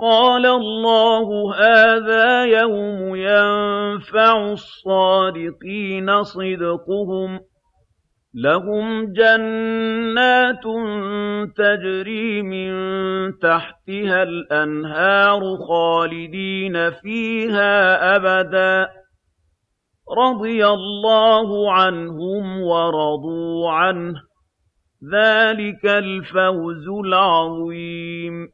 قَالَ اللَّهُ هَٰذَا يَوْمُ يَنفَعُ الصَّادِقِينَ صِدْقُهُمْ ۚ لَهُمْ جَنَّاتٌ تَجْرِي مِن تَحْتِهَا الْأَنْهَارُ خَالِدِينَ فِيهَا أَبَدًا ۖ. رَّضِيَ اللَّهُ عَنْهُمْ وَرَضُوا عَنْهُ ۚ. ذَٰلِكَ الْفَوْزُ الْعَظِيمُ.